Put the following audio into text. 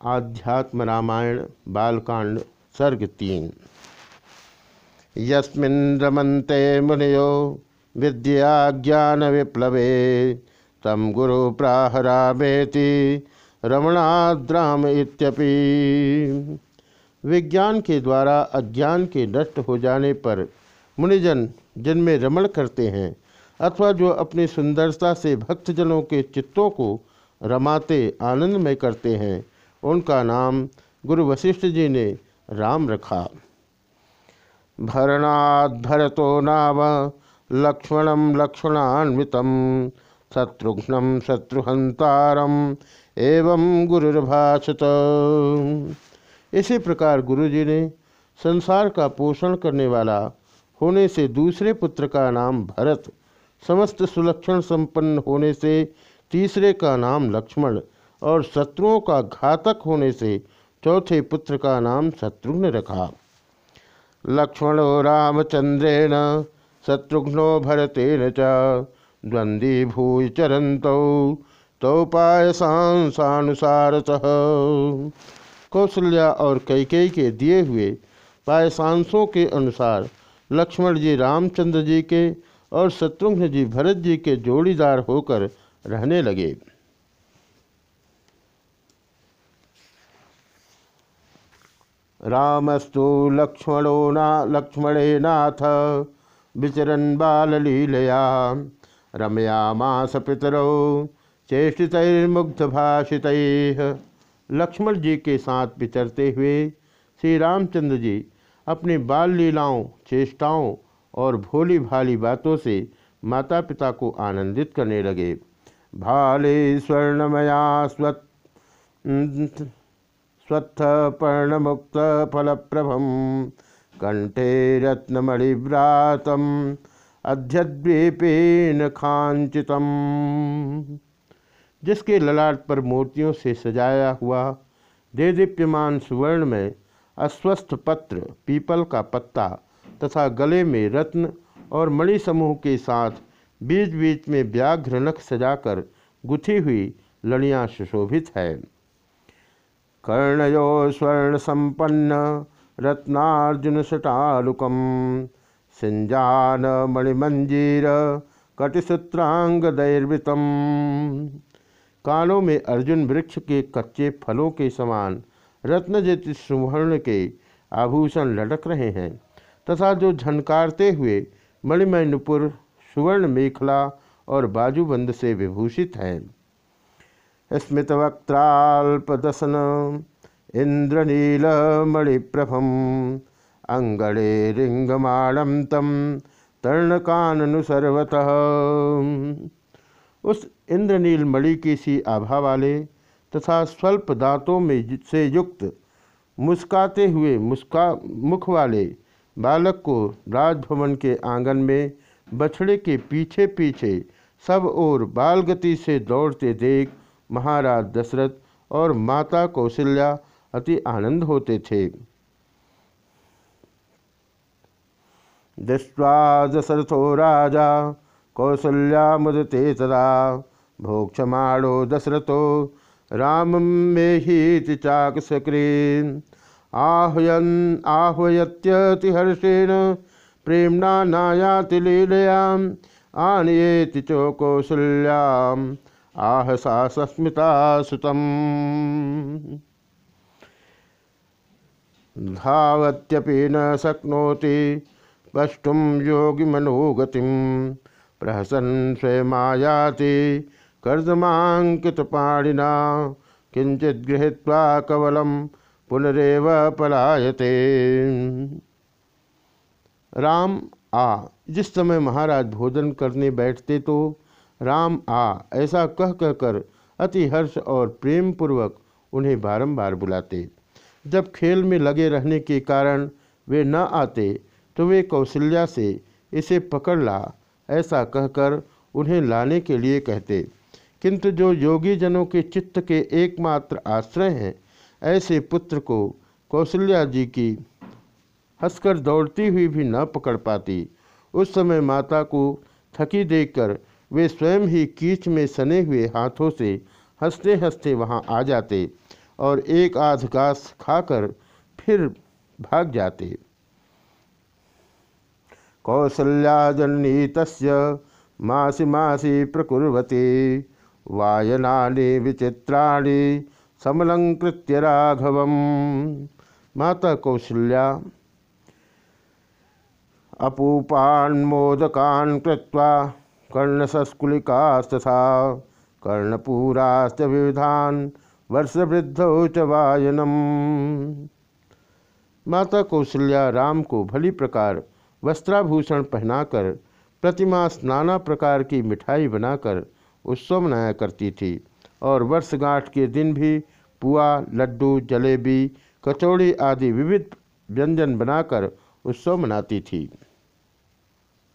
आध्यात्म रामायण बालकांड, सर्ग तीन। यस्मिन् रमन्ते मुनियो विद्या ज्ञान विप्लवे तम गुरु प्राहरामेति रमणाद्राम इत्यपि। विज्ञान के द्वारा अज्ञान के नष्ट हो जाने पर मुनिजन जिनमें रमण करते हैं, अथवा जो अपनी सुंदरता से भक्तजनों के चित्तों को रमाते आनंद में करते हैं उनका नाम गुरु वशिष्ठ जी ने राम रखा। भरणाद भरतो नाम लक्ष्मणम लक्ष्मणान्वित, शत्रुघ्न शत्रुहंतारम एवं गुरुर्भाषत। इसी प्रकार गुरु जी ने संसार का पोषण करने वाला होने से दूसरे पुत्र का नाम भरत, समस्त सुलक्षण संपन्न होने से तीसरे का नाम लक्ष्मण और शत्रुओं का घातक होने से चौथे पुत्र का नाम शत्रुघ्न रखा। लक्ष्मणो रामचंद्रेण शत्रुघ्नो भरतेन च द्वंद्वी भूय चरंतौ तौपायसांसानुसारतः कौशल्या और कैकेयी के दिए हुए पायसांसों के अनुसार लक्ष्मण जी रामचंद्र जी के और शत्रुघ्न जी भरत जी के जोड़ीदार होकर रहने लगे। रामस्तु लक्ष्मणो ना लक्ष्मणे नाथ विचरन बाललीलया, रमयामास पितरौ चेष्टितमुग्ध भाषित लक्ष्मण जी के साथ विचरते हुए श्री रामचंद्र जी अपनी बाल लीलाओं चेष्टाओं और भोली भाली बातों से माता पिता को आनंदित करने लगे। भाले स्वर्णमया स्वत् स्वत्थ पर्णमुक्त फलप्रभम कंठे रत्नमणिव्रातम। अध्यद्वीपेन खांचितम। जिसके ललाट पर मूर्तियों से सजाया हुआ दे दीप्यमान सुवर्ण में अस्वस्थ पत्र, पीपल का पत्ता तथा गले में रत्न और मणि समूह के साथ बीच बीच में व्याघ्र नख सजाकर गुथी हुई लड़ियाँ सुशोभित है। कर्णयो स्वर्ण संपन्न रत्नार्जुन सटालुकम सिंजान मणिमंजीर कटिसूत्रांग दैर्वितम कानों में अर्जुन वृक्ष के कच्चे फलों के समान रत्नजित सुवर्ण के आभूषण लटक रहे हैं, तथा जो झनकारते हुए मणिमय नुपुर सुवर्ण मेखला और बाजूबंद से विभूषित है। स्मितवक्त्राल्पदसन इंद्रनील मणिप्रभम अंगड़े रिंगमाणम तम तर्णकानुसर्वतः उस इंद्रनील मणि की सी आभा वाले तथा स्वल्प दांतों में से युक्त मुस्काते हुए मुस्का मुख वाले बालक को राजभवन के आँगन में बछड़े के पीछे पीछे सब ओर बालगति से दौड़ते देख महाराज दशरथ और माता कौशल्या अति आनंद होते थे। दृष्टवा दशरथो राजा, कौशल्या मुदते तदा भोक्षमाणो दशरथो, राम में ही चाक सक्रीन। आहयन आहवयत्यतिहर्षेण प्रेमणा नायाति लीलयाम आनयेति चो कौशल्याम आह सा सस्मिता सुतम। धावत्यपि न शक्नोति पष्टुम योगी मनोगति प्रहसन स्वयमायाति कर्दमांकित पाणिना किंचित गृहीत्वा कवलम पुनरेव पलायते। राम, आ, जिस समय महाराज भोजन करने बैठते तो राम आ, ऐसा कह कहकर अति हर्ष और प्रेम पूर्वक उन्हें बारंबार बुलाते। जब खेल में लगे रहने के कारण वे न आते तो वे कौशल्या से इसे पकड़ ला, ऐसा कहकर उन्हें लाने के लिए कहते। किंतु जो योगी जनों के चित्त के एकमात्र आश्रय हैं, ऐसे पुत्र को कौशल्या जी की हंसकर दौड़ती हुई भी न पकड़ पाती। उस समय माता को थकी देखकर वे स्वयं ही कीच में सने हुए हाथों से हँसते हँसते वहाँ आ जाते और एक आध घास खाकर फिर भाग जाते। कौसल्या जननी तस्य मासी मासी प्रकुर्वती, वायनानि विचित्राणि समलंकृत्य राघवम। माता कौशल्या अपूपान्मोदकान् कृत्वा कर्णसस्कुलिकास्तथा कर्णपूरास्त विविधान वर्षवृद्धौ च वायनम। माता कौशल्या राम को भली प्रकार वस्त्राभूषण पहनाकर, प्रतिमा नाना प्रकार की मिठाई बनाकर उत्सव मनाया करती थी और वर्षगांठ के दिन भी पुआ, लड्डू, जलेबी, कचौड़ी आदि विविध व्यंजन बनाकर उत्सव मनाती थी।